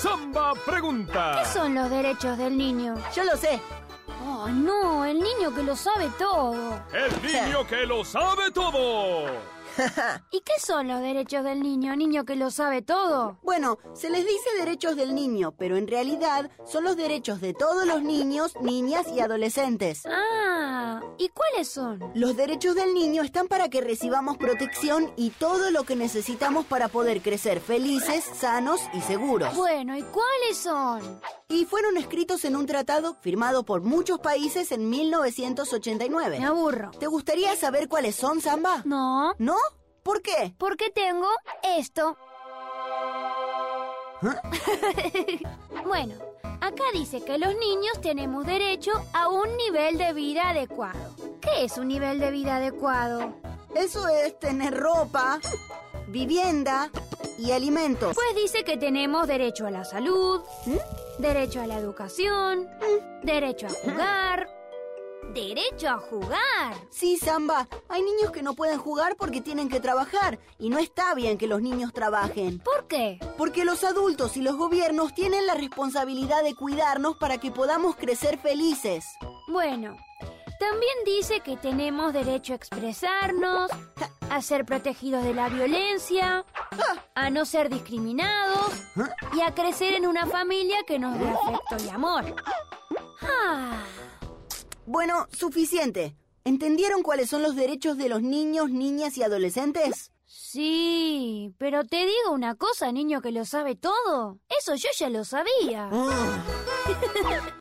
Samba pregunta. ¿Qué son los derechos del niño? Yo lo sé. Oh, no, el niño que lo sabe todo. El niño que lo sabe todo. ¿Y qué son los derechos del niño, niño que lo sabe todo? Bueno, se les dice derechos del niño, pero en realidad son los derechos de todos los niños, niñas y adolescentes. Ah, ¿y cuáles son? Los derechos del niño están para que recibamos protección y todo lo que necesitamos para poder crecer felices, sanos y seguros. Bueno, ¿y cuáles son? Y fueron escritos en un tratado firmado por muchos países en 1989. Me aburro. ¿Te gustaría saber cuáles son, Samba? No, ¿No? ¿Por qué? porque tengo esto. bueno, acá dice que los niños tenemos derecho a un nivel de vida adecuado. ¿Qué es un nivel de vida adecuado? Eso es tener ropa, vivienda y alimentos. Pues dice que tenemos derecho a la salud, derecho a la educación, derecho a jugar, derecho a jugar. Sí, Samba, hay niños que no pueden jugar porque tienen que trabajar y no está bien que los niños trabajen. ¿Por qué? Porque los adultos y los gobiernos tienen la responsabilidad de cuidarnos para que podamos crecer felices. Bueno, también dice que tenemos derecho a expresarnos, a ser protegidos de la violencia, a no ser discriminados y a crecer en una familia que nos dé afecto y amor. Ah, Bueno, suficiente. ¿Entendieron cuáles son los derechos de los niños, niñas y adolescentes? sí, pero te digo una cosa, niño que lo sabe todo. Eso yo ya lo sabía.